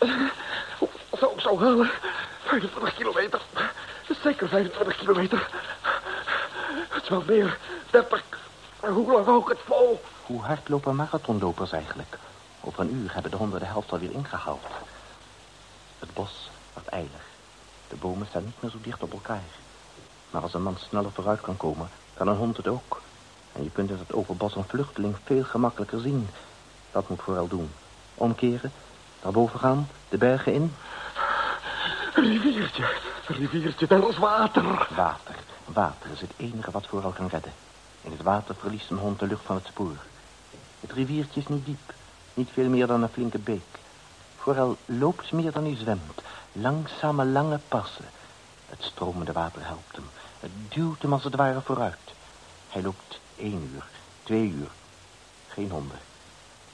Zo, halen. 25 kilometer. Zeker 25 kilometer. Het is wel meer. 30. Hoe lang ik het vol? Hoe hard lopen marathonlopers eigenlijk? Over een uur hebben de honden de helft alweer ingehaald. Het bos wordt eilig. De bomen staan niet meer zo dicht op elkaar. Maar als een man sneller vooruit kan komen, kan een hond het ook. En je kunt in het open bos een vluchteling veel gemakkelijker zien. Dat moet vooral doen. Omkeren, naar boven gaan, de bergen in. Een riviertje, een riviertje, daar is water. Water, water is het enige wat vooral kan redden. In het water verliest een hond de lucht van het spoor. Het riviertje is niet diep, niet veel meer dan een flinke beek. Vooral loopt meer dan hij zwemt. Langzame, lange passen. Het stromende water helpt hem. Het duwt hem als het ware vooruit. Hij loopt één uur, twee uur. Geen honden.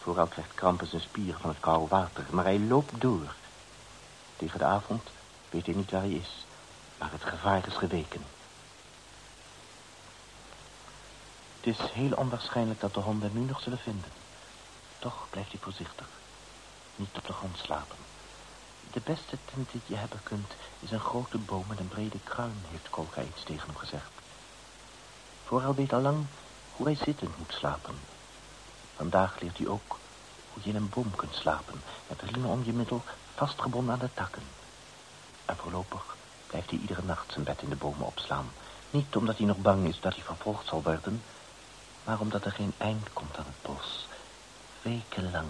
Vooral krijgt krampen zijn spieren van het koude water, maar hij loopt door. Tegen de avond weet hij niet waar hij is, maar het gevaar is geweken. Het is heel onwaarschijnlijk dat de honden nu nog zullen vinden. Toch blijft hij voorzichtig. Niet op de grond slapen. De beste tent die je hebben kunt is een grote boom met een brede kruin, heeft Kolka iets tegen hem gezegd. Vooral weet al lang hoe hij zittend moet slapen. Vandaag leert hij ook hoe je in een boom kunt slapen, met riemen om je middel vastgebonden aan de takken. En voorlopig blijft hij iedere nacht zijn bed in de bomen opslaan. Niet omdat hij nog bang is dat hij vervolgd zal worden, maar omdat er geen eind komt aan het bos. Wekenlang,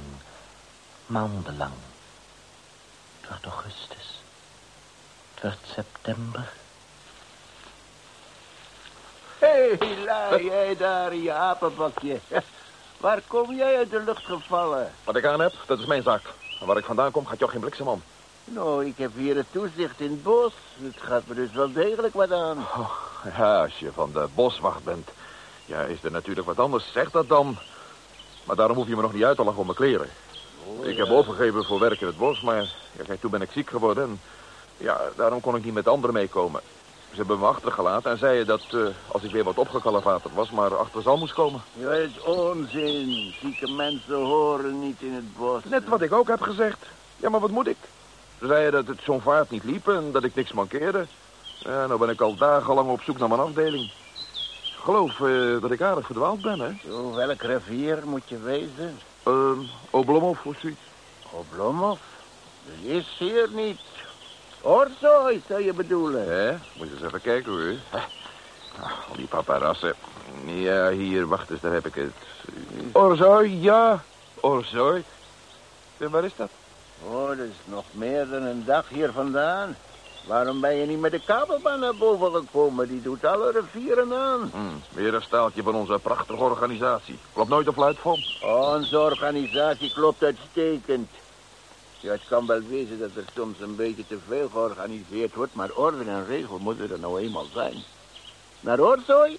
maandenlang. Het wordt augustus. Het wordt september. Hé, hey, jij daar in je apenbakje. Waar kom jij uit de lucht gevallen? Wat ik aan heb, dat is mijn zaak. En waar ik vandaan kom, gaat jou geen bliksem om. Nou, ik heb hier het toezicht in het bos. Het gaat me dus wel degelijk wat aan. Oh, ja, als je van de boswacht bent, ja, is er natuurlijk wat anders. Zeg dat dan. Maar daarom hoef je me nog niet uit te lachen om mijn kleren. Oh, ik heb overgegeven voor werk in het bos, maar ja, kijk, toen ben ik ziek geworden. En, ja, daarom kon ik niet met anderen meekomen. Ze hebben me achtergelaten en zeiden dat uh, als ik weer wat opgekalevaterd was, maar achter zal moest komen. Ja, het is onzin. Zieke mensen horen niet in het bos. Net wat ik ook heb gezegd. Ja, maar wat moet ik? Ze zeiden dat het zo'n vaart niet liep en dat ik niks mankeerde. Ja, nou ben ik al dagenlang op zoek naar mijn afdeling. Ik geloof uh, dat ik aardig verdwaald ben, hè? Zo, welk rivier moet je wezen? Uh, Oblomov of zoiets. Oblomov? Dat is hier niet. Orzoi, zou je bedoelen? Hè? Moet je eens even kijken, hoor. Al die paparassen. Ja, hier, wacht eens, daar heb ik het. Orzoi, ja. Orzoi. En waar is dat? Oh, dat is nog meer dan een dag hier vandaan. Waarom ben je niet met de kabelbaan naar boven gekomen? Die doet alle rivieren aan. Hmm, weer een staaltje van onze prachtige organisatie. Klopt nooit op fluitvom. Onze organisatie klopt uitstekend. Ja, het kan wel wezen dat er soms een beetje te veel georganiseerd wordt... maar orde en regel moeten er nou eenmaal zijn. Naar Oorzooi?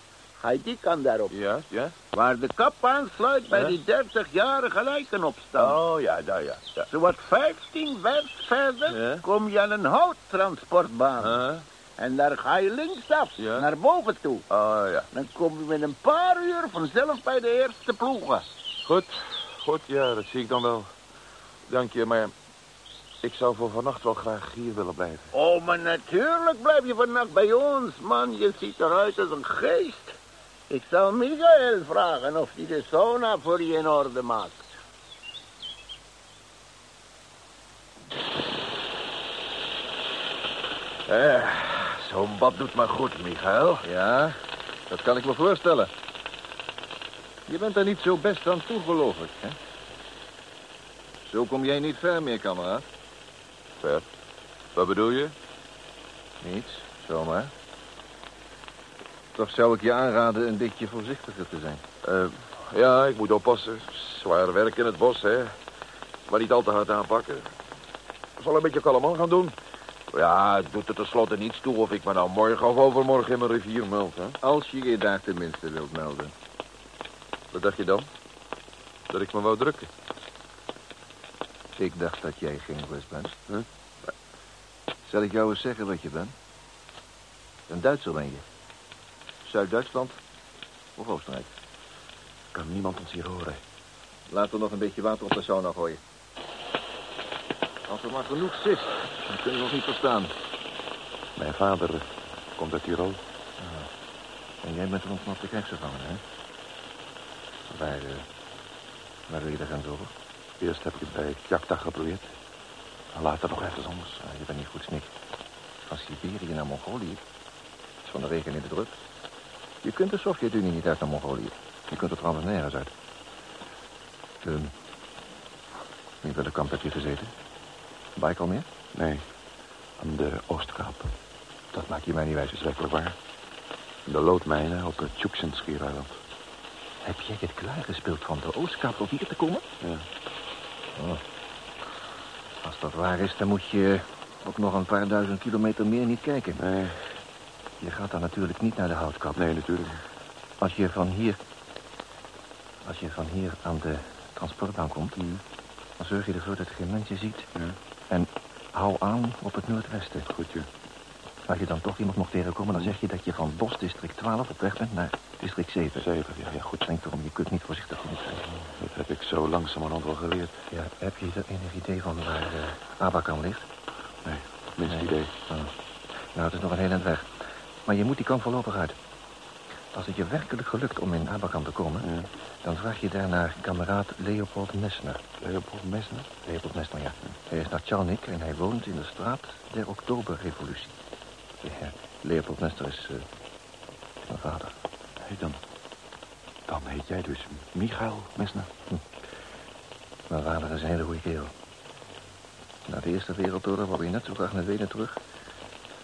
die kan daarop. Ja, ja. Waar de kap aansluit bij Ja. die 30-jarige lijkenopstand. Oh, ja, daar, ja. ja. Zowat 15 vers verder Ja. kom je aan een houttransportbaan. En daar ga je linksaf, Ja. naar boven toe. Oh, ja. Dan kom je met een paar uur vanzelf bij de eerste ploegen. Goed, goed, ja, dat zie ik dan wel. Dank je, maar ik zou voor vannacht wel graag hier willen blijven. Oh, maar natuurlijk blijf je vannacht bij ons, man. Je ziet eruit als een geest. Ik zal Michael vragen of hij de sauna voor je in orde maakt. Eh, zo'n bad doet maar goed, Michael. Ja, dat kan ik me voorstellen. Je bent er niet zo best aan toe, geloof ik, hè? Zo kom jij niet ver meer, kameraad. Ver. Wat bedoel je? Niets, zomaar. Toch zou ik je aanraden een beetje voorzichtiger te zijn. Eh, ja, ik moet oppassen. Zwaar werk in het bos, hè. Maar niet al te hard aanpakken. Ik zal een beetje kalm aan gaan doen. Ja, het doet er tenslotte niets toe of ik me nou morgen of overmorgen in mijn rivier meld, hè. Als je je daar tenminste wilt melden. Wat dacht je dan? Dat ik me wou drukken? Ik dacht dat jij geen Rus bent. Huh? Zal ik jou eens zeggen wat je bent? Een Duitser ben je. Zuid-Duitsland of Oostenrijk. Kan niemand ons hier horen. Laten we nog een beetje water op de sauna gooien. Als er maar genoeg zit, dan kunnen we ons niet verstaan. Mijn vader komt uit Tirol. En jij bent een ontsnapte krijgsgevangene, hè? Waar, eh, waar wil je daar gaan zorgen? Eerst heb ik het bij Kjakta geprobeerd. En later nog ergens anders. Je bent niet goed snik. Van Siberië naar Mongolië. Het is van de regen in de druk. Je kunt de Sovjet-Unie niet uit naar Mongolië. Je kunt er trouwens nergens uit. Ehm, in welk kamp heb je gezeten? Baikal meer? Nee, aan de Oostkaap. Dat maak je mij niet wijs, is werkelijk waar. De loodmijnen op het Tjuksensky-eiland. Heb jij het klaargespeeld van de Oostkaap om hier te komen? Ja. Oh. Als dat waar is, dan moet je ook nog een paar duizend kilometer meer niet kijken. Nee, Je gaat dan natuurlijk niet naar de houtkap. nee, natuurlijk. Als je van hier... Als je van hier aan de transportbaan komt... dan zorg je ervoor dat je geen mensen ziet. Ja. En hou aan op het noordwesten. Goed, ja. Als je dan toch iemand mocht tegenkomen... dan zeg je dat je van Bos district 12 op weg bent naar district 7. Zeven, ja, ja, goed. Denk erom, je kunt niet voorzichtig genoeg zijn. Dat heb ik zo langzamerhand wel geleerd. Ja, heb je er enig idee van waar uh, Abakan ligt? Nee, minst Nee. idee. Oh. Nou, het is nog een heel eind weg. Maar je moet die kant voorlopig uit. Als het je werkelijk gelukt om in Abakan te komen... Ja. dan vraag je daar naar kameraad Leopold Messner. Leopold Messner? Leopold Messner, ja. Hij is naar Tjalnik en hij woont in de straat der Oktoberrevolutie. Ja, Leopold Messner is eh, mijn vader. Dan... Dan heet jij dus Michael Messner? Mijn vader is een hele goede kerel. Na de Eerste Wereldoorlog wou hij net zo graag naar Wenen terug...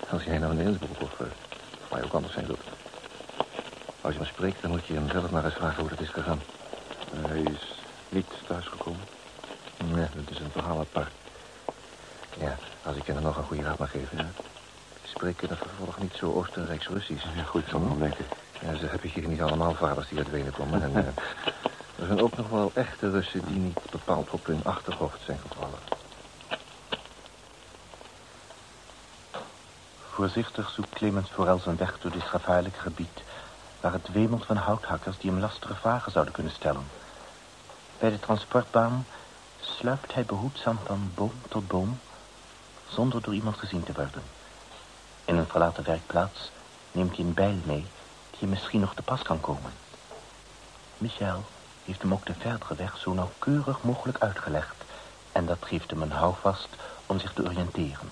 als jij naar Innsbruck of uh, waar je ook anders zijn wilt. Als je hem spreekt, dan moet je hem zelf maar eens vragen hoe dat is gegaan. Hij is niet thuisgekomen. Ja, dat is een verhaal apart. Ja, als ik je dan nog een goede raad mag geven. Ja. Spreek in het vervolg niet zo Oostenrijks-Russisch. Ja, goed, ik zal me wel denken. Ja, ze hebben hier niet allemaal vaders die uit Wenen komen. En, eh, er zijn ook nog wel echte Russen die niet bepaald op hun achterhoofd zijn gevallen. Voorzichtig zoekt Clemens Forel zijn weg door dit gevaarlijke gebied... waar het wemelt van houthakkers die hem lastige vragen zouden kunnen stellen. Bij de transportbaan sluipt hij behoedzaam van boom tot boom... zonder door iemand gezien te worden. In een verlaten werkplaats neemt hij een bijl mee... misschien nog te pas kan komen. Michel heeft hem ook de verdere weg zo nauwkeurig mogelijk uitgelegd... en dat geeft hem een houvast om zich te oriënteren.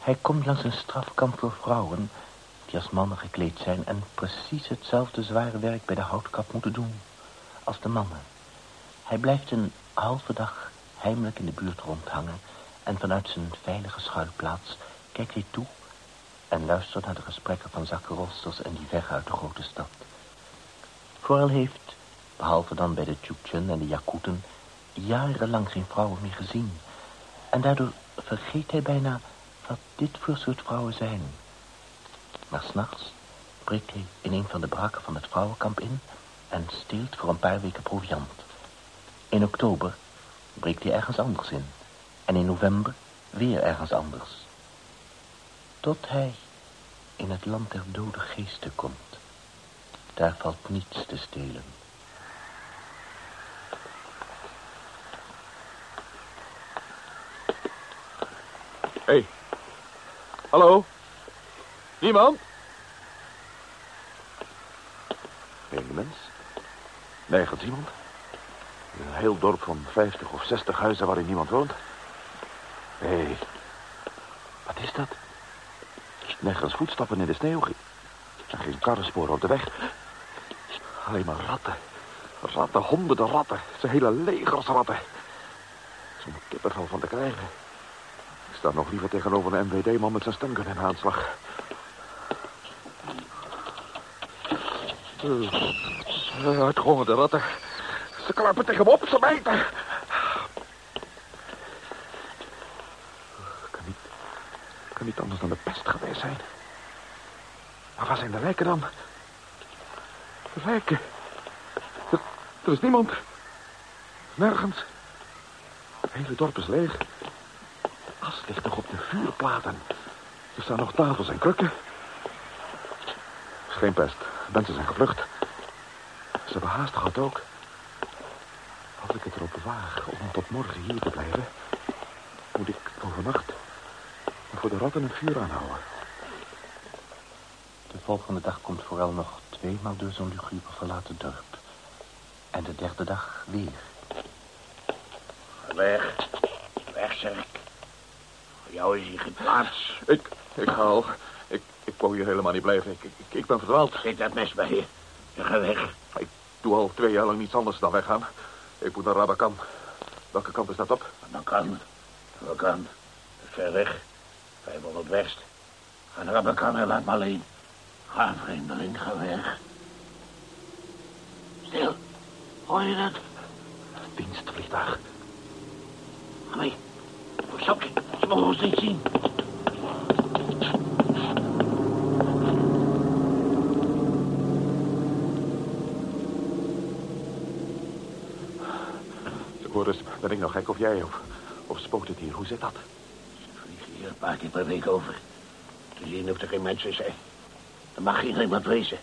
Hij komt langs een strafkamp voor vrouwen... die als mannen gekleed zijn... en precies hetzelfde zware werk bij de houtkap moeten doen... als de mannen. Hij blijft een halve dag heimelijk in de buurt rondhangen... en vanuit zijn veilige schuilplaats kijkt hij toe... en luistert naar de gesprekken van zakkenrosters en die weg uit de grote stad. Forel heeft, behalve dan bij de Tjukchen en de Jakuten... jarenlang geen vrouwen meer gezien. En daardoor vergeet hij bijna wat dit voor soort vrouwen zijn. Maar s'nachts breekt hij in een van de brakken van het vrouwenkamp in... en steelt voor een paar weken proviand. In oktober breekt hij ergens anders in. En in november weer ergens anders. Tot hij in het land der dode geesten komt. Daar valt niets te stelen. Hé. Hey. Hallo? Niemand? Geen mens. Nergens iemand. Een heel dorp van 50 of 60 huizen waarin niemand woont. Hé, hey, wat is dat? Nergens voetstappen in de sneeuw. En geen karrensporen op de weg. Alleen maar ratten. Ratten, honderden ratten. Ze hele legers ratten. Zo'n kippenvel van te krijgen. Ik sta nog liever tegenover een MWD-man met zijn stemgun in aanslag. Uh, Uitgehongerde ratten. Ze klappen tegen me op, ze bijten. Kan niet, kan niet anders dan de pest Maar waar zijn de lijken dan? De lijken. Er, is niemand. Nergens. Het hele dorp is leeg. As ligt nog op de vuurplaten. Er staan nog tafels en krukken. Geen pest. Mensen zijn gevlucht. Ze hebben haast gehad ook. Als ik het erop waag om tot morgen hier te blijven... moet ik overnacht voor de ratten het vuur aanhouden. De volgende dag komt vooral nog tweemaal door zo'n luguber verlaten dorp. En de derde dag weer. Weg. Weg, zeg ik. Voor jou is hier geen plaats. Ik, ik ga al. Ik, ik wou hier helemaal niet blijven. Ik, ik, ik ben verdwaald. Zet dat mes bij je. Je gaat weg. Ik doe al twee jaar lang niets anders dan weggaan. Ik moet naar Rabakan. Welke kant is dat op? Dan kan. Dan kan. Dat is ver weg. 500 west. Ga naar Rabakan en laat me alleen. Ga, vreemdeling, ga weg. Stil. Hoor je dat? Dienstvliegtuig. Ga mee. Stop. Ze mogen ons niet zien. Eens, ben ik nou gek of jij? Of, of spookt het hier? Hoe zit dat? Ze vliegen hier een paar keer per week over. Te zien of er geen mensen zijn. Er mag hier niemand wezen.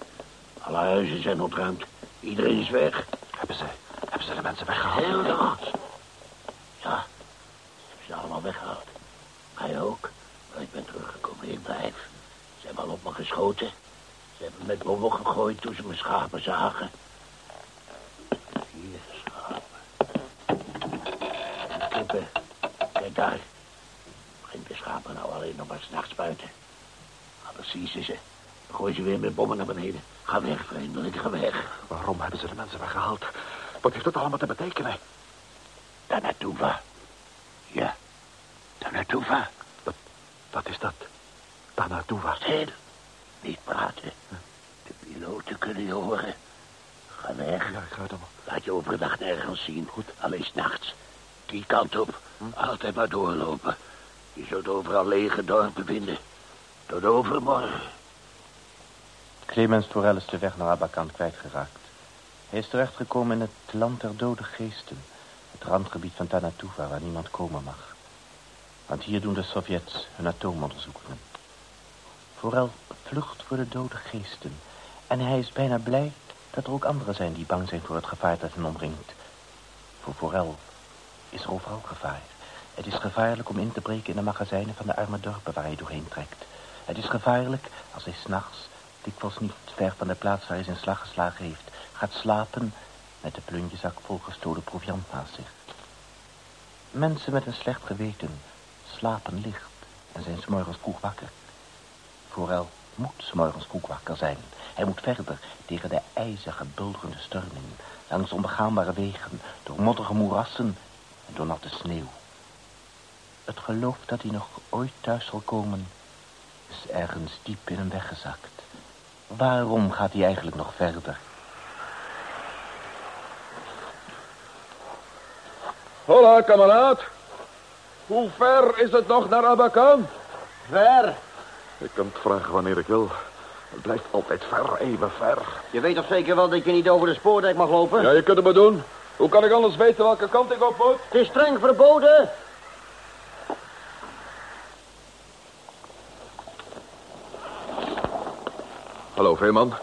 Alle huizen zijn ontruimd. Iedereen is weg. Hebben ze, hebben ze de mensen weggehaald? Heel dag. Ja, hebben ze allemaal weggehaald. Mij ook. Maar ik ben teruggekomen. Ik blijf. Ze hebben al op me geschoten. Ze hebben met bommen gegooid toen ze mijn schapen zagen. Hier, schapen. En kippen. Kijk daar. Breng de schapen nou alleen nog maar s'nachts buiten. Anders zien ze ze. Gooi ze weer met bommen naar beneden. Ga weg, vreemdeling, ga weg. Waarom hebben ze de mensen weggehaald? Wat heeft dat allemaal te betekenen? Tanatuva. Ja, Tanatuva. Wat, wat is dat? Tanatuva. Stil. Niet praten. De piloten kunnen je horen. Ga weg. Ja, ik ga dan. Laat je overdag nergens zien. Goed. Alleen s'nachts. Die kant op. Altijd maar doorlopen. Je zult overal lege dorpen vinden. Tot overmorgen. Clemens Forel is de weg naar Abakan kwijtgeraakt. Hij is terechtgekomen in het land der dode geesten. Het randgebied van Tanatuva, waar niemand komen mag. Want hier doen de Sovjets hun atoomonderzoekingen. Forel vlucht voor de dode geesten. En hij is bijna blij dat er ook anderen zijn die bang zijn voor het gevaar dat hen omringt. Voor Forel is er overal gevaar. Het is gevaarlijk om in te breken in de magazijnen van de arme dorpen waar hij doorheen trekt. Het is gevaarlijk als hij s'nachts, dikwijls niet ver van de plaats waar hij zijn slag geslagen heeft, gaat slapen met de plunjezak vol gestolen proviant naast zich. Mensen met een slecht geweten slapen licht en zijn s'morgens vroeg wakker. Forel moet s'morgens vroeg wakker zijn. Hij moet verder tegen de ijzige, bulderende stormingen, langs onbegaanbare wegen, door modderige moerassen en door natte sneeuw. Het geloof dat hij nog ooit thuis zal komen, is ergens diep in hem weggezakt. Waarom gaat hij eigenlijk nog verder? Hola, kameraad. Hoe ver is het nog naar Abakan? Ver. Ik kan het vragen wanneer ik wil. Het blijft altijd ver, even ver. Je weet toch zeker wel dat je niet over de spoordijk mag lopen? Ja, je kunt het maar doen. Hoe kan ik anders weten welke kant ik op moet? Het is streng verboden. Hallo, Veeman.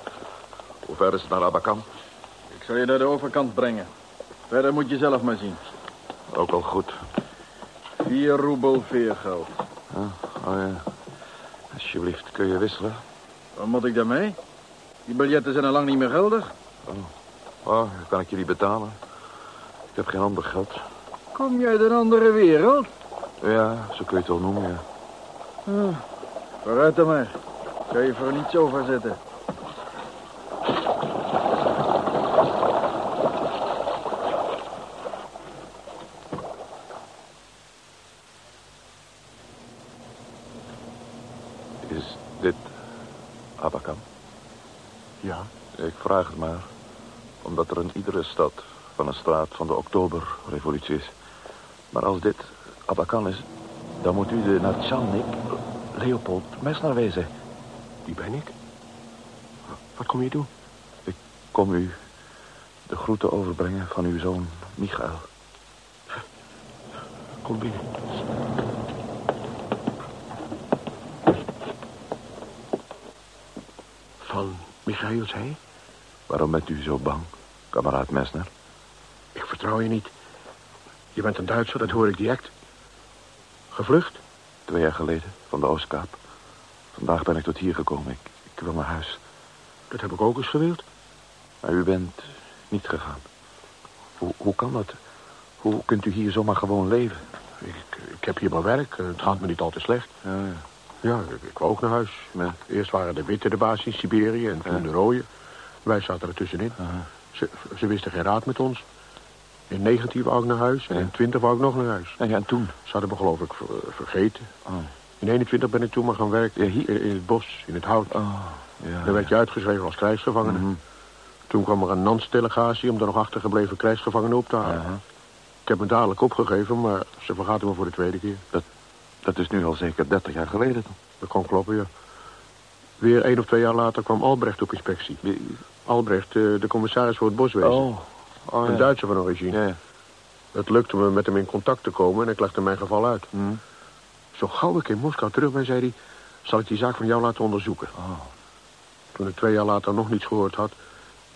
Hoe ver is het naar Abakan? Ik zal je naar de overkant brengen. Verder moet je zelf maar zien. Ook al goed. Vier roebel veergeld. Oh, oh ja. Alsjeblieft, kun je wisselen? Wat moet ik daarmee? Die biljetten zijn al lang niet meer geldig. Oh, dan kan ik niet betalen. Ik heb geen ander geld. Kom je uit een andere wereld? Ja, zo kun je het wel noemen, ja. Ah, vooruit dan maar. Kan je voor niets overzetten. Is dit Abakan? Ja. Ik vraag het maar. Omdat er in iedere stad van een straat van de oktoberrevolutie is. Maar als dit Abakan is, dan moet u de Natchalnik Leopold Mesner wezen. Die ben ik. Wat kom je doen? Ik kom u de groeten overbrengen van uw zoon Michael. Kom binnen. Van Michael, zei Waarom bent u zo bang, kameraad Messner? Ik vertrouw je niet. Je bent een Duitser, dat hoor ik direct. Gevlucht? Twee jaar geleden, van de Oostkaap. Vandaag ben ik tot hier gekomen. Ik, ik wil naar huis. Dat heb ik ook eens gewild. Maar u bent niet gegaan. Hoe, hoe kan dat? Hoe kunt u hier zomaar gewoon leven? Ik, ik heb hier mijn werk. Het gaat me niet al te slecht. Ja, ja. Ja, ik, ik wou ook naar huis. Ja. Eerst waren de witte de baas in Siberië en toen de rode. Wij zaten er tussenin. Ze, ze wisten geen raad met ons. In 19 wou ik naar huis en in 20 wou ik nog naar huis. En, ja, en toen? Ze hadden me geloof ik ver- vergeten. Oh, In 21 ben ik toen maar gaan werken Ja, hier? in, het bos, in het hout. oh ja. Dan werd je uitgeschreven als krijgsgevangene. Mhm. Toen kwam er een Nans-delegatie om de nog achtergebleven krijgsgevangenen op te halen. Ik heb me dadelijk opgegeven, maar ze vergaten me voor de tweede keer. Dat is nu al zeker 30 jaar geleden. Dat kon kloppen, ja. Weer één of twee jaar later kwam Albrecht op inspectie. Albrecht, eh, de commissaris voor het boswezen. Oh, oh Een. Duitser van origine. Ja. Het lukte me met hem in contact te komen en ik legde mijn geval uit. Hm. Zo gauw ik in Moskou terug ben, zei hij... zal ik die zaak van jou laten onderzoeken. Oh. Toen ik twee jaar later nog niets gehoord had...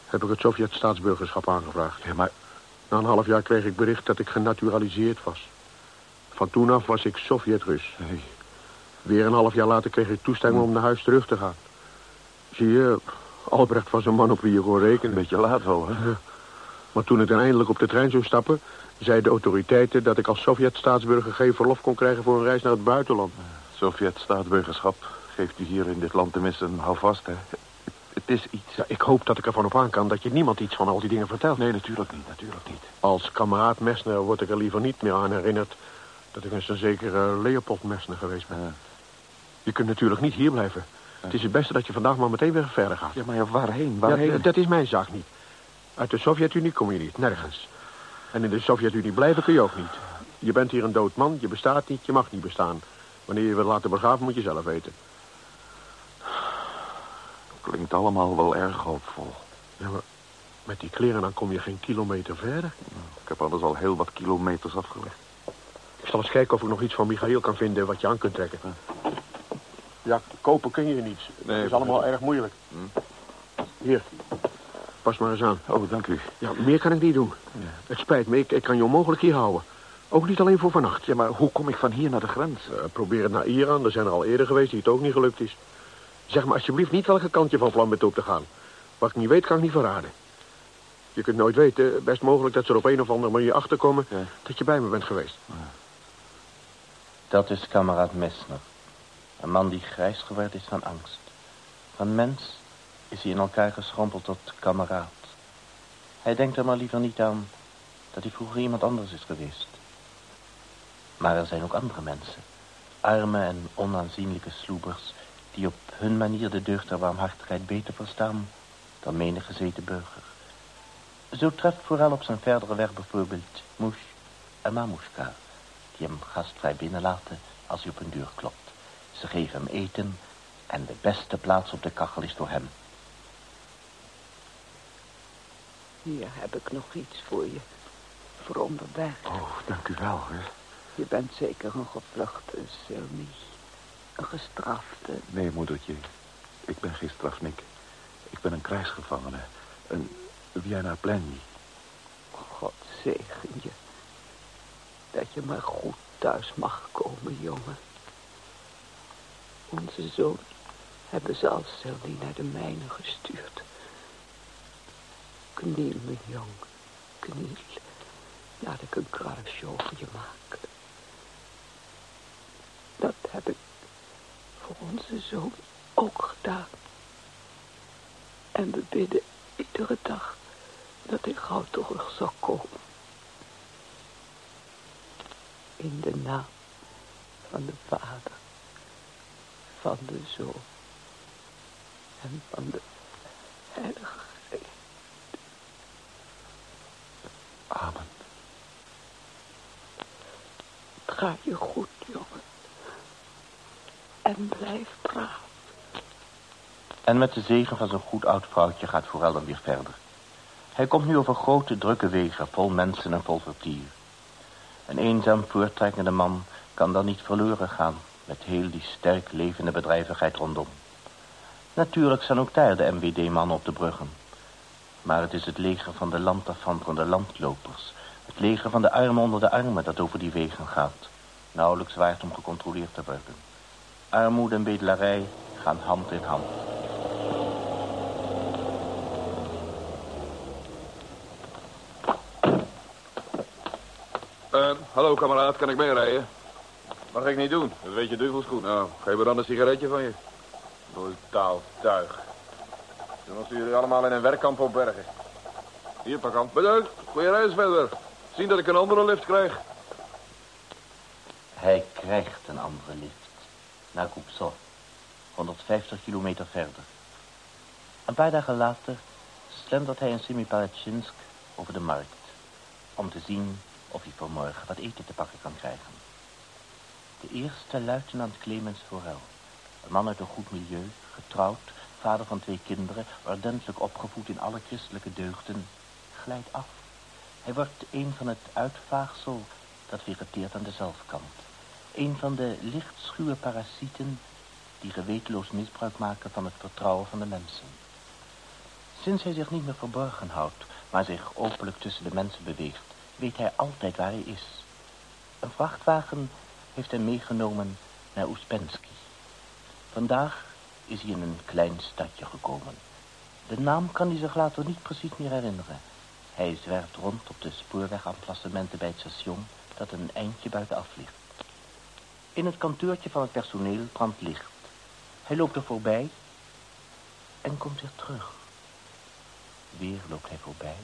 heb ik het Sovjet-staatsburgerschap aangevraagd. Ja, maar Na een half jaar kreeg ik bericht dat ik genaturaliseerd was. Van toen af was ik Sovjet-Rus. hey, Weer een half jaar later kreeg ik toestemming om naar huis terug te gaan. Zie je, Albrecht was een man op wie je kon een rekenen. beetje laat wel, hè? Maar toen ik dan eindelijk op de trein zou stappen... zeiden de autoriteiten dat ik als Sovjet-staatsburger geen verlof kon krijgen... voor een reis naar het buitenland. Sovjet-staatsburgerschap geeft u hier in dit land tenminste een houvast, hè? Het, het is iets. Ja, ik hoop dat ik ervan op aan kan dat je niemand iets van al die dingen vertelt. Nee, natuurlijk niet, natuurlijk niet. Als kameraad Messner word ik er liever niet meer aan herinnerd... dat ik eens een zekere Leopold Messner geweest ben. Ja. Je kunt natuurlijk niet hier blijven. Het is het beste dat je vandaag maar meteen weer verder gaat. Ja, maar waarheen? Ja, Waarheen? dat is mijn zaak niet. Uit de Sovjet-Unie kom je niet, nergens. En in de Sovjet-Unie blijven kun je ook niet. Je bent hier een dood man, je bestaat niet, je mag niet bestaan. Wanneer je wilt laten begraven moet je zelf weten. Klinkt allemaal wel erg hoopvol. Ja, maar met die kleren dan kom je geen kilometer verder. Ik heb alles al heel wat kilometers afgelegd. Ik zal eens kijken of ik nog iets van Michael kan vinden wat je aan kunt trekken. Ja, kopen kun je niets. Nee, Het is allemaal erg moeilijk. Hier, pas maar eens aan. Oh, dank u. Ja, meer kan ik niet doen. Het spijt me, ik, ik kan je onmogelijk hier houden. Ook niet alleen voor vannacht. Ja, maar hoe kom ik van hier naar de grens? Eh, probeer het naar Iran. Er zijn er al eerder geweest die het ook niet gelukt is. Zeg me alsjeblieft niet welke kant je van plan bent op te gaan. Wat ik niet weet, kan ik niet verraden. Je kunt nooit weten. Best mogelijk dat ze er op een of andere manier achterkomen... Ja. dat je bij me bent geweest. Dat is kameraad Messner. Een man die grijs geworden is van angst. Van mens is hij in elkaar geschrompeld tot kameraad. Hij denkt er maar liever niet aan dat hij vroeger iemand anders is geweest. Maar er zijn ook andere mensen. Arme en onaanzienlijke sloebers... die op hun manier de deugd der warmhartigheid beter verstaan... dan menige gezeten burger. Zo treft vooral op zijn verdere weg bijvoorbeeld Moes en Mamushka... die hem gastvrij binnenlaten als hij op hun deur klopt. Ze geven hem eten en de beste plaats op de kachel is door hem. Hier heb ik nog iets voor je. Voor onderweg. Oh, dank u wel, hè. Je bent zeker een gevluchte, Sylvie. Een gestrafte. Nee, moedertje. Ik ben geen strafnik. Ik ben een krijgsgevangene. Een Vienna Plenny. God zegen je. Dat je maar goed thuis mag komen, jongen. Onze zoon hebben ze als Sylvie naar de mijnen gestuurd. Kniel, mijn jongen. Kniel. Laat ik een kruisje over je maken. Dat heb ik voor onze zoon ook gedaan. En we bidden iedere dag dat hij gauw terug zal komen. In de naam van de Vader, van de Zoon en van de Heilige Geest. Amen. Gaat je goed, jongen. En blijf braaf. En met de zegen van zo'n goed oud vrouwtje gaat Forel dan weer verder. Hij komt nu over grote, drukke wegen, vol mensen en vol vertier. Een eenzaam voorttrekkende man kan dan niet verloren gaan... met heel die sterk levende bedrijvigheid rondom. Natuurlijk zijn ook daar de MWD-mannen op de bruggen. Maar het is het leger van de landafvanderende landlopers... het leger van de armen onder de armen dat over die wegen gaat. nauwelijks waard om gecontroleerd te worden. Armoede en bedelarij gaan hand in hand. Uh, hallo, kameraad. Kan ik meerijden? Mag ik niet doen. Dat weet je duivels goed. Nou, geef me dan een sigaretje van je. Brutaal tuig. Dan als jullie allemaal in een werkkamp opbergen. Hier, pak aan. Bedankt. Goeie reis verder. Zien dat ik een andere lift krijg. Hij krijgt een andere lift. Naar Kupsov. 150 kilometer verder. Een paar dagen later slendert hij in Semipalatinsk over de markt. Om te zien of hij voor morgen wat eten te pakken kan krijgen. De eerste luitenant Clemens Forel. Een man uit een goed milieu, getrouwd, vader van twee kinderen, ordentelijk opgevoed in alle christelijke deugden, glijdt af. Hij wordt een van het uitvaagsel dat vegeteert aan de zelfkant. Een van de lichtschuwe parasieten die gewetenloos misbruik maken van het vertrouwen van de mensen. Sinds hij zich niet meer verborgen houdt, maar zich openlijk tussen de mensen beweegt, weet hij altijd waar hij is. Een vrachtwagen heeft hem meegenomen naar Ouspensky. Vandaag is hij in een klein stadje gekomen. De naam kan hij zich later niet precies meer herinneren. Hij zwerft rond op de spoorwegamplassementen bij het station dat een eindje buitenaf ligt. In het kantoortje van het personeel brandt licht. Hij loopt er voorbij en komt weer terug. Weer loopt hij voorbij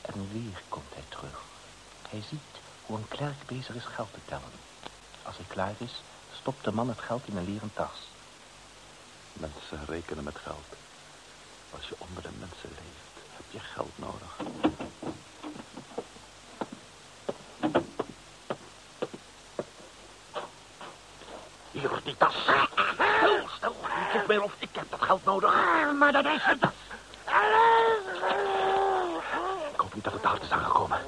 en weer komt hij terug. Hij ziet hoe een klerk bezig is geld te tellen. Als hij klaar is, stopt de man het geld in een leren tas. Mensen rekenen met geld. Als je onder de mensen leeft, heb je geld nodig. Hier, die tas. Stil, stil. Niet meer of ik heb dat geld nodig. Maar dat is het. Ik hoop niet dat het hard is aangekomen.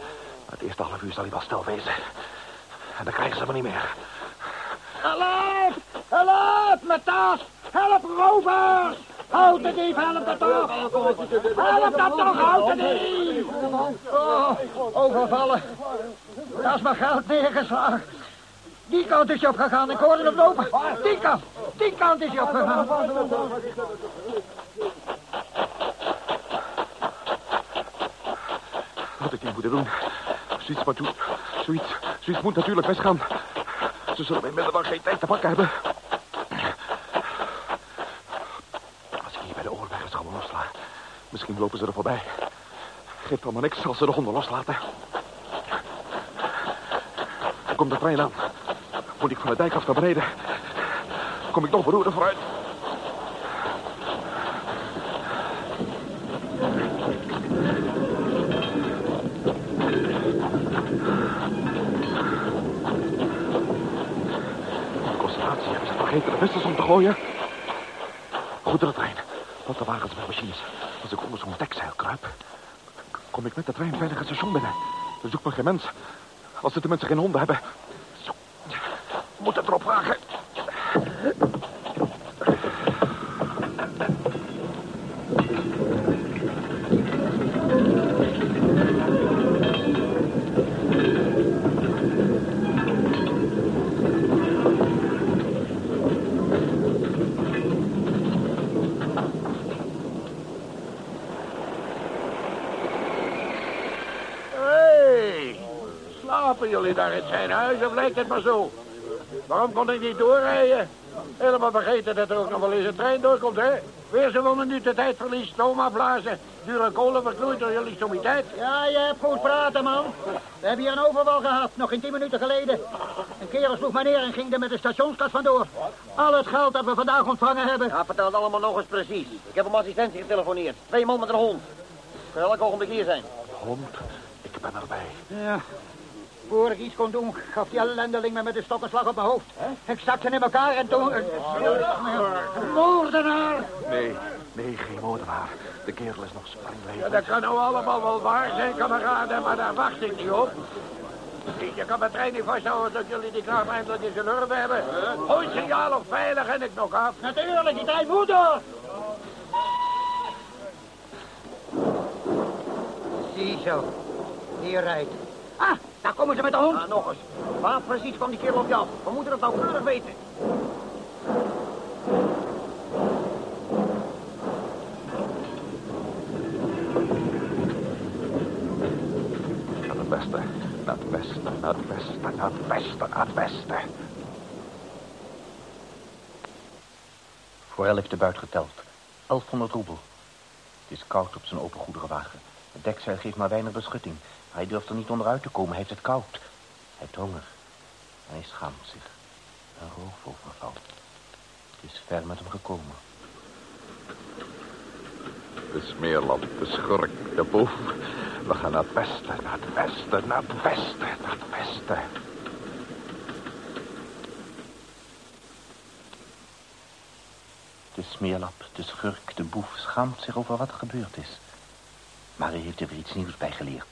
Het eerste half uur zal hij wel stil wezen. En dan krijgen ze me niet meer. Help! Help! Mijn tas! Help, rovers! Houd de dief, help dat toch! Help dat toch, houd de dief! Oh, overvallen. Dat is mijn geld neergeslagen. Die kant is je opgegaan, ik hoorde hem lopen. Die kant, die kant is je opgegaan. Wat ik niet moet doen. Zoiets, maar zoiets moet natuurlijk best gaan. Ze zullen mij middag geen tijd te pakken hebben. Als ik hier bij de oorwegerschappen losla. Misschien lopen ze er voorbij. Geeft allemaal niks als ze de honden loslaten. Komt de trein aan. Moet ik van de dijk af naar beneden. Kom ik nog beroerder vooruit. De vesters om te gooien. Goed de trein. Wat de wagens met machines. Als ik onder zo'n dekzeil kruip... kom ik met de trein veilig het station binnen. Dan zoekt me geen mens. Als ze tenminste geen honden hebben. Zo. Moet het erop wagen. Hé, slapen jullie daar in zijn huis of lijkt het maar zo? Waarom kon ik niet doorrijden? Helemaal vergeten dat er ook nog wel eens een trein doorkomt, hè? Weer zo'n minuut tijdverlies, stoom afblazen. Dure kolen verknoeid door jullie sommiteit. Ja, je hebt goed praten, man. We hebben hier een overval gehad, nog geen tien minuten geleden. Een kerel sloeg mij neer en ging er met de stationskas vandoor. Al het geld dat we vandaag ontvangen hebben. Ja, vertel het allemaal nog eens precies. Ik heb om assistentie getelefoneerd. Twee man met een hond. Kan elk ogenblik hier zijn. Hond, ik ben erbij. Ja. Voor ik iets kon doen, gaf die ellendeling me met stok een slag op mijn hoofd. Ik stak ze in elkaar en toen... Moordenaar! Nee, nee, geen moordenaar. De kerel is nog Ja, springlevend. dat kan nou allemaal wel waar zijn, kameraden, maar daar wacht ik niet op. Je kan mijn trein niet vasthouden tot jullie die knaap eindelijk in zijn lurven hebben. Gooi het signaal op veilig en ik nog af. Natuurlijk, die trein moet door! Ziezo, hier rijdt. Ah, daar komen ze met de hond. Ja, nog eens. Waar precies kwam die kerel op af? We moeten het nauwkeurig weten. Naar het westen, naar het westen, naar het westen, naar het westen, naar het westen. Forel heeft de buit geteld. 1100 roebel. Het is koud op zijn open goederenwagen. Het dekzeil geeft maar weinig beschutting. Hij durft er niet onderuit te komen. Hij heeft het koud. Hij heeft honger. En hij schaamt zich. Een roofoverval. Het is ver met hem gekomen. De smeerlap, de schurk, de boef. We gaan naar het westen, naar het westen, naar het westen, naar het westen. De smeerlap, de schurk, de boef schaamt zich over wat er gebeurd is. Maar hij heeft er weer iets nieuws bij geleerd.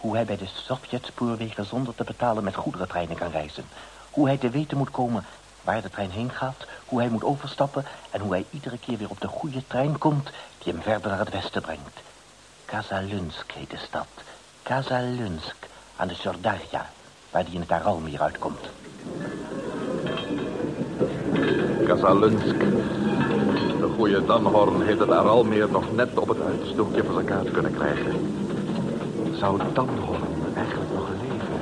Hoe hij bij de Sovjet-spoorwegen zonder te betalen met goederentreinen kan reizen. Hoe hij te weten moet komen waar de trein heen gaat. Hoe hij moet overstappen. En hoe hij iedere keer weer op de goede trein komt die hem verder naar het westen brengt. Kazalunsk heet de stad. Kazalunsk aan de Sordarja, waar die in het Aralmeer uitkomt. Kazalunsk. De goede Danhorn heeft het Aralmeer nog net op het uitstootje van zijn kaart kunnen krijgen. Zou Danhorn eigenlijk nog leven?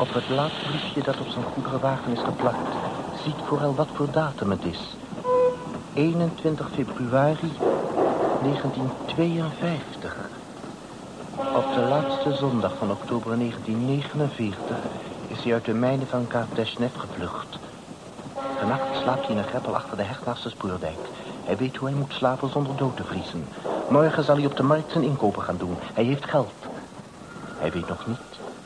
Op het laadbriefje dat op zijn goederenwagen is geplakt... ziet vooral wat voor datum het is. 21 februari 1952. Op de laatste zondag van oktober 1949 is hij uit de mijnen van Karteshnev gevlucht. Vannacht slaapt hij in een greppel achter de heg naast de spoordijk. Hij weet hoe hij moet slapen zonder dood te vriezen. Morgen zal hij op de markt zijn inkopen gaan doen. Hij heeft geld. Hij weet nog niet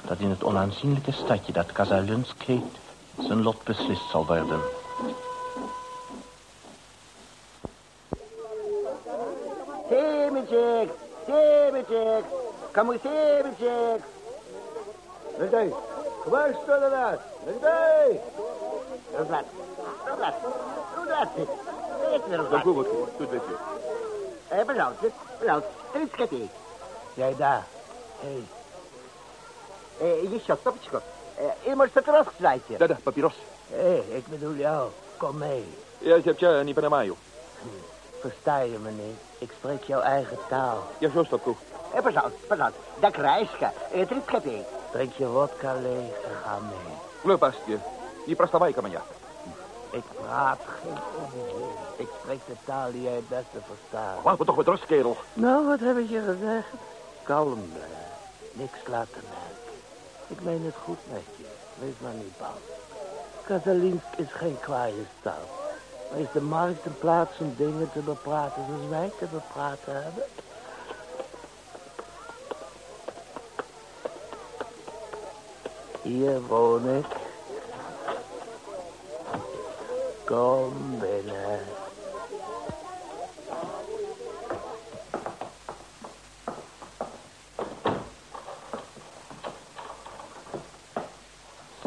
dat in het onaanzienlijke stadje dat Kazalunsk heet... zijn lot beslist zal worden. Semicek, Semicek, kom eens Semicek. Nee, waar spullen dat? Nee, Doe dat, dat, doe dat. Weet weer op dat. Goed, goed, goed. Goed, weet je. Eh, bedankt, bedankt. Drie schatje. Jij daar. Hé, Eh, je shot, topje Eh, immers het roststraatje. Da, da, papieros. hé, ik bedoel jou. Kom mee. Ja, je hebt ja niet bij mij, joh. Versta je me niet? Ik spreek jouw eigen taal. Ja, zo stap goed. Eh, bedankt, bedankt. Dat krijsje. Eh, drie schatje. Drink je wodka leeg en ga mee. Leupastje. Die prasta kan ja. Ik praat geen onzin. Ik spreek de taal die jij het beste verstaat. Laat me toch met rust, kerel. Nou, wat heb ik je gezegd? Kalm blijven. Niks laten merken. Ik meen het goed met je. Wees maar niet bang. Katalinsk is geen kwaaie stad. Maar is de markt een plaats om dingen te bepraten zoals wij te bepraten hebben? Hier woon ik. Kom binnen.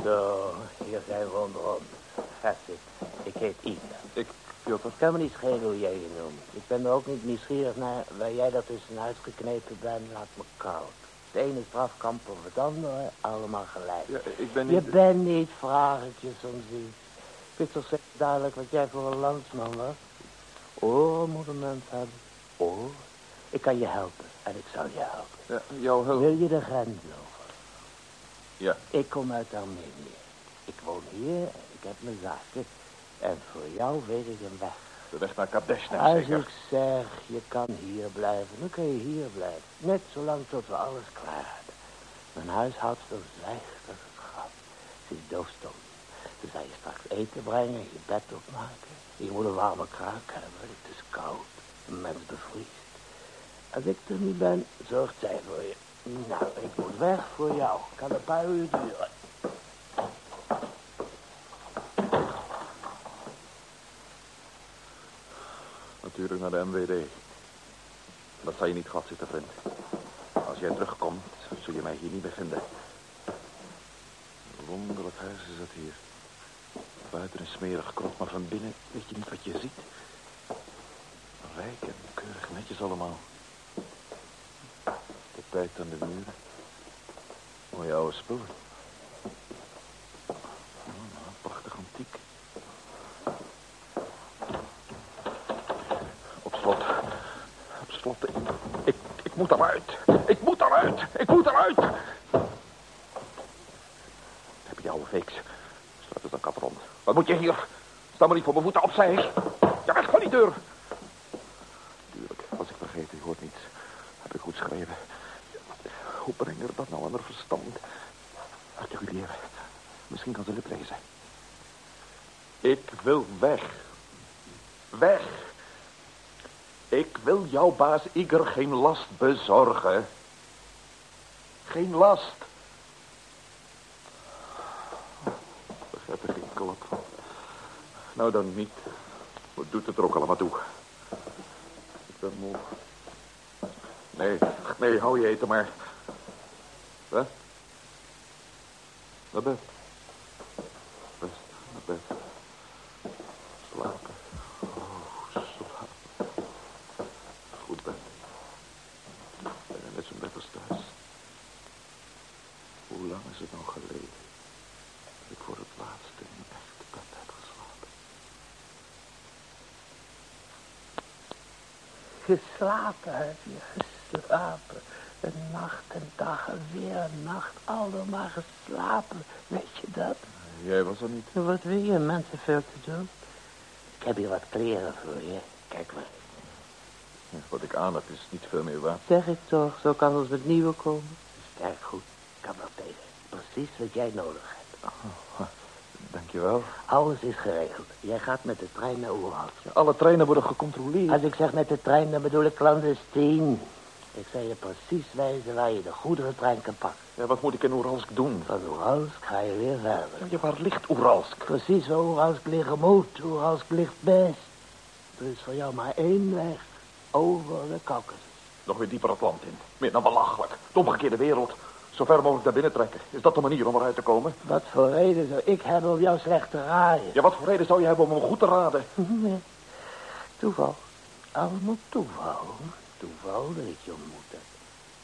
Zo, hier zijn we onderhand. Ga zitten. Ik. Ik, Piotr. Het kan me niet schelen hoe jij je noemt. Ik ben er ook niet nieuwsgierig naar waar jij dat tussenuit geknepen bent. Laat me koud. Het ene strafkamp of het andere, allemaal gelijk. Ja, ik ben Je niet... bent niet vragertje soms iets. Ik vind toch zeker duidelijk wat jij voor een landsman was. Oren moet een mens hebben. Oren. Ik kan je helpen en ik zal je helpen. Ja, jouw hulp. Wil je de grens over? Ja. Ik kom uit Armenië. Ik woon hier, ik heb mijn zaken. En voor jou weet ik een weg. De weg naar Als zeker. ik zeg, je kan hier blijven, dan kun je hier blijven. Net zolang tot we alles klaar hebben. Mijn huishoudster zwijgt als het gat. Ze is doofstom. Ze zal je straks eten brengen, je bed opmaken. Je moet een warme kruik hebben, het is koud. Een mens bevriest. Als ik er niet ben, zorgt zij voor je. Nou, ik moet weg voor jou. Kan een paar uur duren. Natuurlijk naar de MWD. Dat zal je niet gehad zitten, vriend. Als jij terugkomt, zul je mij hier niet meer vinden. Wonderlijk huis is dat hier. Buiten een smerig krot, maar van binnen weet je niet wat je ziet. Rijk en keurig netjes allemaal. Tapijt aan de muren. Mooie oude spullen. Oh, nou, prachtig antiek. Op slot. Op slot. Ik, ik, ik moet eruit. Ik moet eruit. Ik moet eruit. Heb je oude feeks? Sluit het een kat rond. Wat moet je hier? Sta maar niet voor mijn voeten opzij. Ja, weg van die deur. Tuurlijk, was ik vergeten. Je hoort niets. Heb ik goed geschreven. Hoe brengen we dat nou aan haar verstand? Articuleren. Misschien kan ze lip lezen. Ik wil. Weg. Jouw baas Iger geen last bezorgen. Geen last. Begrijp er geen klap van. Nou dan niet. Wat doet het er ook allemaal toe? Ik ben moe. Nee, nee, hou je eten maar. Wat? Naar bed. Best, naar bed. Slapen. Oh, slapen. Goed bed. Bijna net zo bed als thuis. Hoe lang is het nou geleden dat ik voor het laatst in een echt bed heb geslapen? Geslapen heb je, geslapen. Een nacht en dag en weer een nacht, allemaal geslapen. Weet je dat? Jij was er niet. Wat wil je mensen veel te doen? Ik heb hier wat kleren voor je. Kijk maar. Wat ik aan heb is niet veel meer waard. Zeg ik toch, zo kan ons met nieuwe komen. Sterk goed, kan wel tegen. Precies wat jij nodig hebt. Dankjewel. Alles is geregeld. Jij gaat met de trein naar Oerhout. Alle treinen worden gecontroleerd. Als ik zeg met de trein, dan bedoel ik clandestien. Ik zal je precies wijzen waar je de goederentrein kan pakken. Ja, wat moet ik in Oeralsk doen? Van Oeralsk ga je weer verder. Ja, waar ligt Oeralsk? Precies waar Oeralsk liggen moet. Oeralsk ligt best. Er is voor jou maar één weg. Over de Caucasus. Nog weer dieper het land in. Meer dan belachelijk. De omgekeerde wereld. Zo ver mogelijk naar binnen trekken. Is dat de manier om eruit te komen? Wat voor reden zou ik hebben om jou slecht te raaien? Ja, wat voor reden zou je hebben om hem goed te raden? Nee. Toeval. Allemaal toeval. Toeval dat ik je ontmoet heb.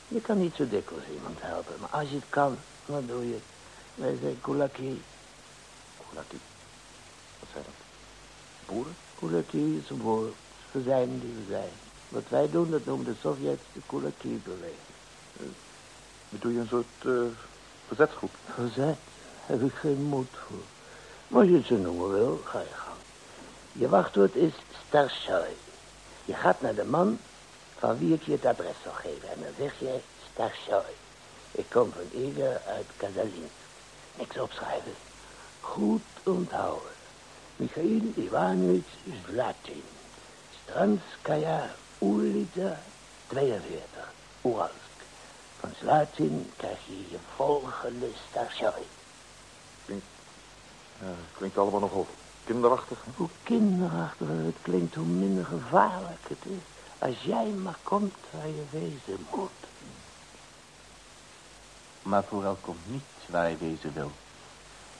Je kan niet zo dikwijls iemand helpen, maar als je het kan, dan doe je het. Wij zijn kulaki. Kulaki. Wat zijn dat? Boeren? Kulaki is een woord. We zijn die we zijn. Wat wij doen, dat noemen de Sovjets de kulaki-beweging. Bedoel je een soort eh, verzetsgroep? Verzet heb ik geen moed voor. Maar je het zo noemen wil, ga je gang. Je wachtwoord is Starshoy. Je gaat naar de man van wie ik je het adres zal geven. En dan zeg je Starshoy. Ik kom van Iger uit Kazalin. Niks opschrijven. Goed onthouden. Michail Ivanovich Zlatin. Stranskaya Ulita 42. Uralsk. Van Zlatin krijg je je volgende Starshoy. Ja, klinkt allemaal nogal kinderachtig. hè? Hoe kinderachtiger het klinkt, hoe minder gevaarlijk het is. Als jij maar komt waar je wezen moet. Maar vooral komt niet waar hij wezen wil.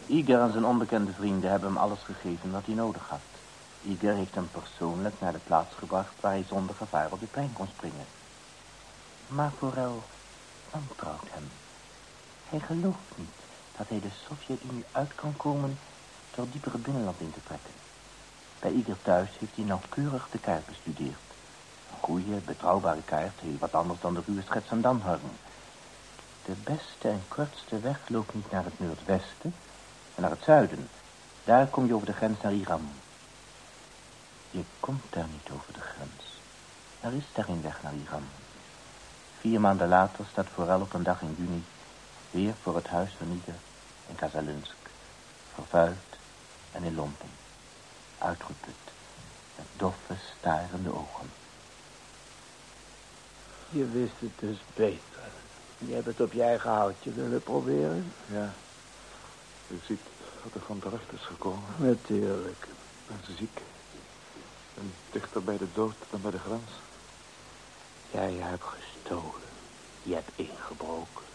Iger en zijn onbekende vrienden hebben hem alles gegeven wat hij nodig had. Iger heeft hem persoonlijk naar de plaats gebracht waar hij zonder gevaar op de trein kon springen. Maar Forel wantrouwt hem. Hij gelooft niet dat hij de Sovjet-Unie uit kan komen door dieper het binnenland in te trekken. Bij Iger thuis heeft hij nauwkeurig de kaart bestudeerd. Een goede, betrouwbare kaart, heel wat anders dan de ruwe schets van Danhargen. De beste en kortste weg loopt niet naar het noordwesten, maar naar het zuiden. Daar kom je over de grens naar Iran. Je komt daar niet over de grens. Er is daar geen weg naar Iran. Vier maanden later staat Forel op een dag in juni weer voor het huis van Ieder in Kazalinsk. Vervuild en in lompen. Uitgeput. Met doffe, starende ogen. Je wist het dus beter. Je hebt het op je eigen houtje willen proberen. Ja. U ziet wat er van terecht is gekomen. Natuurlijk. Ik ben ziek. En dichter bij de dood dan bij de grens. Jij hebt gestolen. Je hebt ingebroken.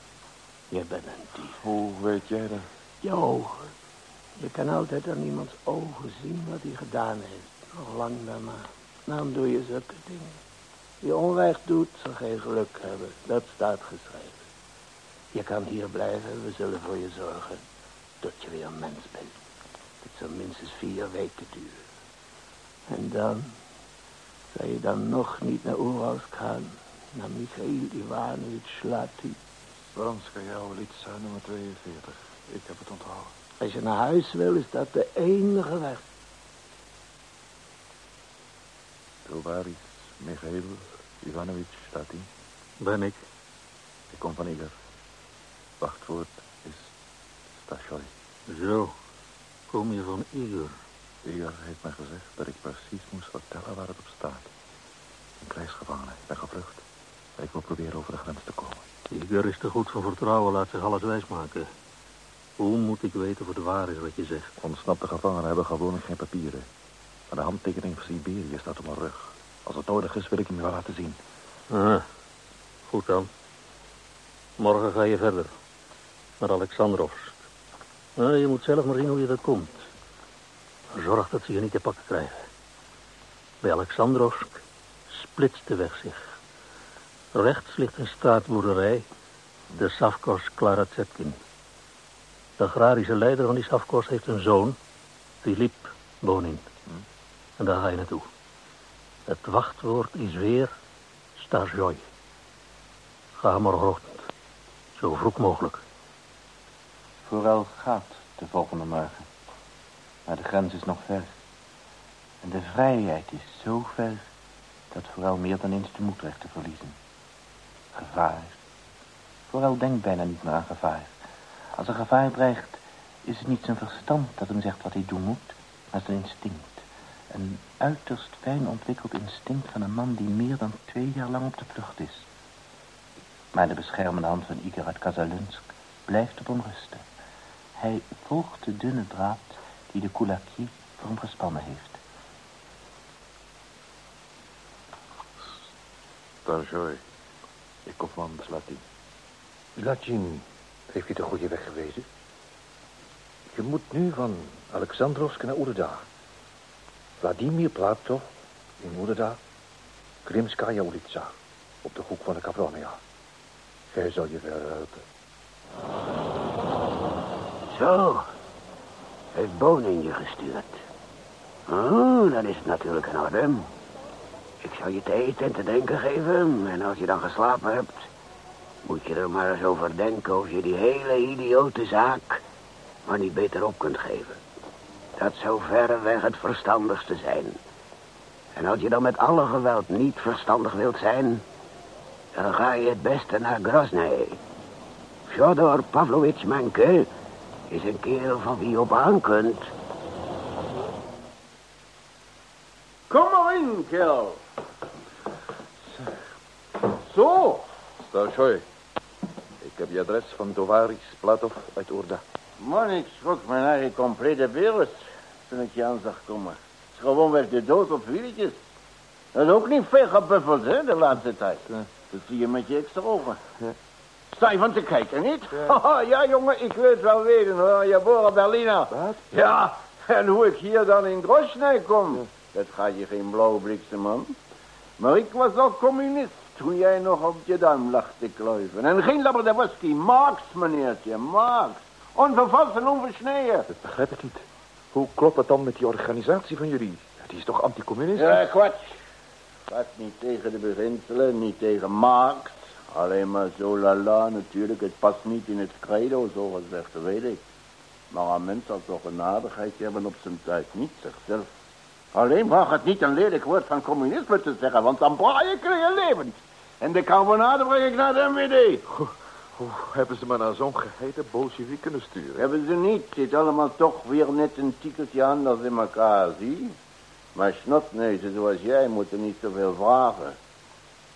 Je bent een dief. Hoe weet jij dat? Je ogen. Je kan altijd aan iemands ogen zien wat hij gedaan heeft. Nog lang daarna. Daarom doe je zulke dingen. Wie onrecht doet, zal geen geluk hebben. Dat staat geschreven. Je kan hier blijven, we zullen voor je zorgen. Tot je weer een mens bent. Het zal minstens vier weken duren. En dan, zou je dan nog niet naar Oeralsk gaan? Naar Michail Ivanovich Slati? Franska Jouwelitsa, nummer 42. Ik heb het onthouden. Als je naar huis wil, is dat de enige weg. Tovaris, Michail Ivanovich hij. Ben ik. Ik kom van Iger. Wachtwoord is Stashoy. Zo, kom je van Igor. Iger heeft mij gezegd dat ik precies moest vertellen waar het op staat. Een krijgsgevangene. Ik ben gevlucht. Ik wil proberen over de grens te komen. Igor is te goed van vertrouwen, laat zich alles wijsmaken. Hoe moet ik weten of het waar is wat je zegt? Ontsnapte gevangenen hebben gewoonlijk geen papieren. Maar de handtekening van Siberië staat op mijn rug. Als het nodig is, wil ik hem wel laten zien. Aha, goed dan. Morgen ga je verder. Naar Alexandrovsk. Nou, je moet zelf maar zien hoe je dat komt. Zorg dat ze je niet te pakken krijgen. Bij Alexandrovsk splitst de weg zich. Rechts ligt een straatboerderij, de Savkos Klaratsetkin. De agrarische leider van die Savkos heeft een zoon, Filip Bonin. En daar ga je naartoe. Het wachtwoord is weer Stajoj. Ga morgenochtend. Zo vroeg mogelijk. Vooral gaat de volgende morgen. Maar de grens is nog ver. En de vrijheid is zo ver dat vooral meer dan eens de moed dreigt te verliezen. Gevaar. Vooral denkt bijna niet meer aan gevaar. Als er gevaar dreigt, is het niet zijn verstand dat hem zegt wat hij doen moet, maar zijn instinct. Een uiterst fijn ontwikkeld instinct van een man die meer dan twee jaar lang op de vlucht is. Maar de beschermende hand van Igor uit Kazalunsk blijft op hem rusten. Hij volgt de dunne draad die de Koulaki voor hem gespannen heeft. Stashoy. Ik kom van Slati. Latin heeft je de goede weg gewezen. Je moet nu van Alexandrovsk naar Oerda. Vladimir Platov in Oerda. Krimskaya Ulitsa. Op de hoek van de Kavronia. Gij zal je verhelpen. Zo, heeft Bonin je gestuurd. Oh, dan is het natuurlijk in orde. Ik zal je te eten en te drinken geven. En als je dan geslapen hebt, moet je er maar eens over denken of je die hele idiote zaak maar niet beter op kunt geven. Dat zou verreweg het verstandigste zijn. En als je dan met alle geweld niet verstandig wilt zijn, dan ga je het beste naar Grozny. Fyodor Pavlovich Menke is een kerel van wie je op aan kunt. Kom maar in, kerel. Zo. Stashoy. Ik heb je adres van Tovaris Platov uit Oerda. Man, ik schrok mijn eigen complete wereld toen ik je aan zag komen. Het is gewoon weg de dood op wieltjes. Dat is ook niet veel gebuffeld, hè, de laatste tijd. Dat zie je met je extra ogen. Sta je van te kijken, niet? Ja. ja, jongen, ik weet wel weten, hoor. Je boren Berliner. Wat? Ja, en hoe ik hier dan in Grosnij kom. Dat gaat je geen blauwe bliksem, man. Maar ik was al communist toen jij nog op je duim lag te kluiven. En geen Labradowski, Marx, meneertje, Marx. Onvervalst en onversneden. Dat begrijp ik niet. Hoe klopt het dan met die organisatie van jullie? Die is toch anticommunistisch? Ja, kwats. Gaat niet tegen de beginselen, niet tegen Marx. Alleen maar zo lala natuurlijk. Het past niet in het credo, zo gezegd, dat weet ik. Maar een mens zal toch een aardigheid hebben op zijn tijd. Niet zichzelf. Alleen mag het niet een lelijk woord van communisme te zeggen, want dan braai ik er je levend. En de carbonade breng ik naar de MWD. Hoe hebben ze me naar zo'n geheten bolsjewik kunnen sturen? Hebben ze niet. Zit allemaal toch weer net een tikkeltje anders in elkaar, zie? Maar snotneuzen zoals jij moeten niet zoveel vragen.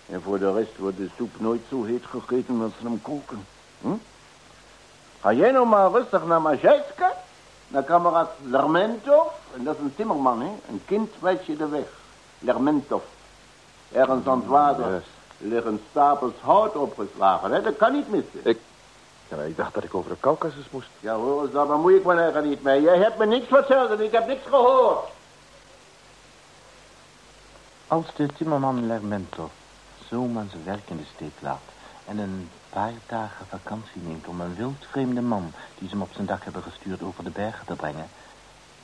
En voor de rest wordt de soep nooit zo heet gegeten als ze hem koken. Hm? Ga jij nou maar rustig naar Majewska, naar kameraad Lermentov. En dat is een timmerman, hè? Een kind wijst je de weg. Lermentov. Ergens aan het water. Liggen stapels hout opgeslagen, hè? Dat kan niet missen. Ik... Ja, ik dacht dat ik over de Caucasus moest. Ja, hoor eens, daar bemoei ik me eigenlijk niet mee. Jij hebt me niks verteld en ik heb niks gehoord. Als de timmerman Lermentov zomaar zijn werk in de steek laat... en een paar dagen vakantie neemt om een wildvreemde man... die ze hem op zijn dak hebben gestuurd over de bergen te brengen...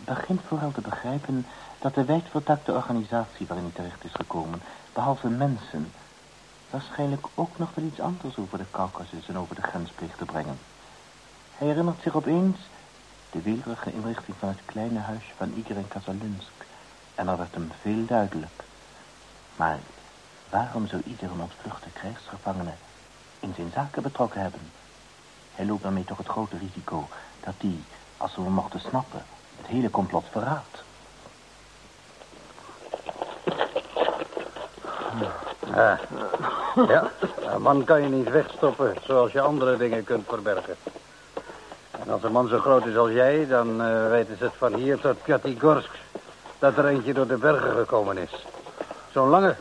begint vooral te begrijpen dat de wijdvertakte organisatie waarin hij terecht is gekomen... behalve mensen, waarschijnlijk ook nog wel iets anders over de Caucasus en over de grens pleegt te brengen. Hij herinnert zich opeens de weelderige inrichting van het kleine huisje van Igor en Kazalinsk. En er werd hem veel duidelijk. Maar waarom zou ieder een ontvluchte krijgsgevangene in zijn zaken betrokken hebben? Hij loopt daarmee toch het grote risico dat die, als we hem mochten snappen, het hele complot verraadt. Ja. ja, een man kan je niet wegstoppen zoals je andere dingen kunt verbergen. En als een man zo groot is als jij, dan uh, weten ze het van hier tot Pyatigorsk... dat er eentje door de bergen gekomen is. Zo'n lange,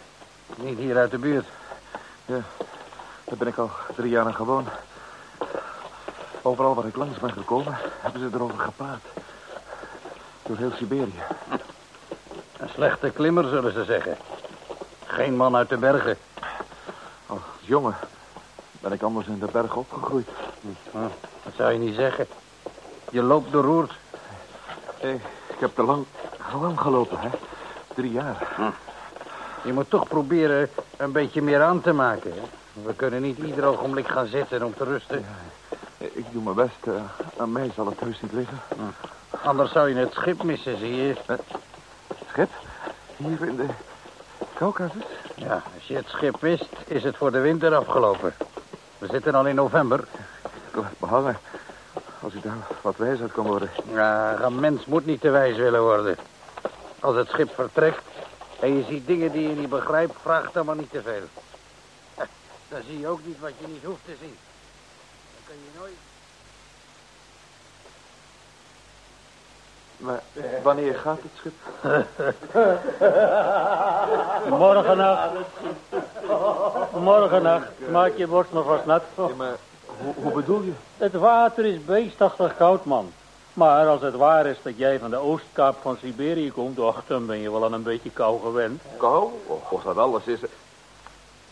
niet hier uit de buurt. Ja, daar ben ik al drie jaar aan gewoon. Overal waar ik langs ben gekomen, hebben ze erover gepraat. Door heel Siberië. Een slechte klimmer, zullen ze zeggen. Geen man uit de bergen. Als jongen ben ik anders in de bergen opgegroeid. Oh, dat zou je niet zeggen. Je loopt beroerd. Hey, ik heb te lang, lang gelopen, hè. Drie jaar. Hm. Je moet toch proberen een beetje meer aan te maken. Hè? We kunnen niet ieder ogenblik gaan zitten om te rusten. Ja, ik doe mijn best. Uh, aan mij zal het heus niet liggen. Hm. Anders zou je het schip missen, zie je. Uh, schip? Hier in de Ja, als je het schip wist, is het voor de winter afgelopen. We zitten al in november. Behangen. Als u daar wat wijs uit kan worden. Ja, een mens moet niet te wijs willen worden. Als het schip vertrekt en je ziet dingen die je niet begrijpt, vraag dan maar niet te veel. Dan zie je ook niet wat je niet hoeft te zien. Dan kun je nooit... Maar wanneer gaat het schip? Morgennacht. Morgennacht. Maak je borst nog vast nat. Ja, maar hoe, hoe bedoel je? Het water is beestachtig koud, man. Maar als het waar is dat jij van de oostkaap van Siberië komt... Och, dan ben je wel aan een beetje kou gewend. Kou? Och, als dat alles is...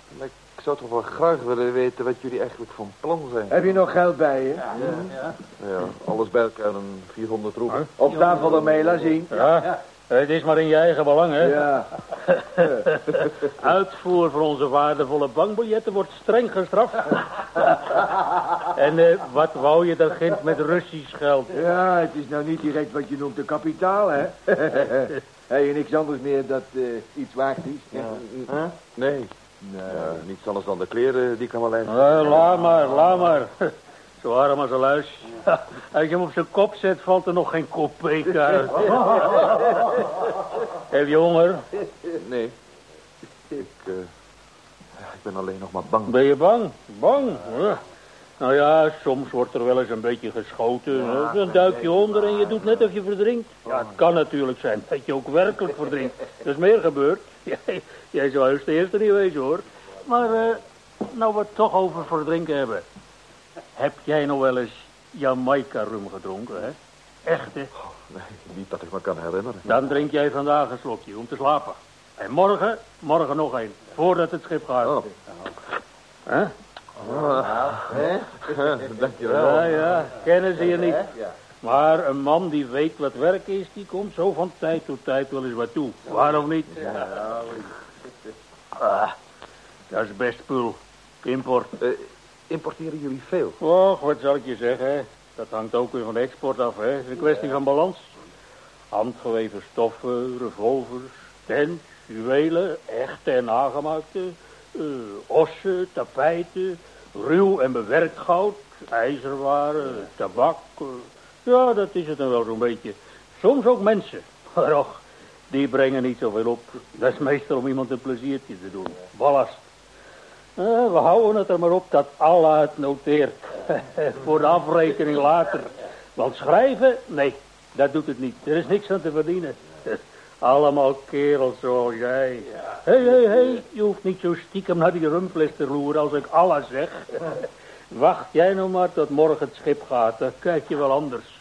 Maar ik zou toch wel graag willen weten wat jullie eigenlijk van plan zijn. Heb je nog geld bij je? Ja. Ja, ja alles bij elkaar een 400 roepen. Op tafel ermee, laat zien. Ja. Het is maar in je eigen belang, hè? Ja. Uitvoer van onze waardevolle bankbiljetten wordt streng gestraft. en uh, wat wou je daar ginds met Russisch geld? Ja, het is nou niet direct wat je noemt een kapitaal, hè? Heb je niks anders meer dat uh, iets waard is? Ja. Huh? Nee. Nee. Ja, niets anders dan de kleren, die kan wel even. Uh, laat maar, laat maar. Zo arm als een luis. Als je hem op zijn kop zet, valt er nog geen kopeek uit. Heb je honger? Nee. Ik, uh, ik ben alleen nog maar bang. Ben je bang? Bang? Ja. Nou ja, soms wordt er wel eens een beetje geschoten. Ja, dan duik je onder en je doet net of je verdrinkt. Ja, het kan natuurlijk zijn dat je ook werkelijk verdrinkt. Er is meer gebeurd. Jij, jij zou juist de eerste niet wezen, hoor. Maar, uh, nou we het toch over verdrinken hebben. Heb jij nog wel eens Jamaica rum gedronken, hè? Echt, hè? Oh, nee, niet dat ik me kan herinneren. Dan drink jij vandaag een slokje om te slapen. En morgen, morgen nog een, voordat het schip gaat. Oh. Hè? Oh, hè? Dankjewel. Ja, ja, kennen ze je niet. Maar een man die weet wat werk is, die komt zo van tijd tot tijd wel eens wat toe. Waarom niet? Ja. Ah, dat is best spul. Import. Uh, importeren jullie veel? Och, wat zal ik je zeggen? Dat hangt ook weer van de export af, hè. Het is een kwestie van balans. Handgeweven stoffen, revolvers, tents, juwelen, echte en nagemaakte, uh, ossen, tapijten, ruw en bewerkt goud, ijzerwaren, tabak. Uh, ja, dat is het dan wel zo'n beetje. Soms ook mensen. Maar och, die brengen niet zoveel op. Dat is meestal om iemand een pleziertje te doen. Ballast. Uh, we houden het er maar op dat Allah het noteert. Voor de afrekening later. Want schrijven, nee, dat doet het niet. Er is niks aan te verdienen. Allemaal kerels zoals jij. Hé, hé, hé, je hoeft niet zo stiekem naar die rumfles te loeren als ik Allah zeg. Wacht jij nou maar tot morgen het schip gaat, dan kijk je wel anders.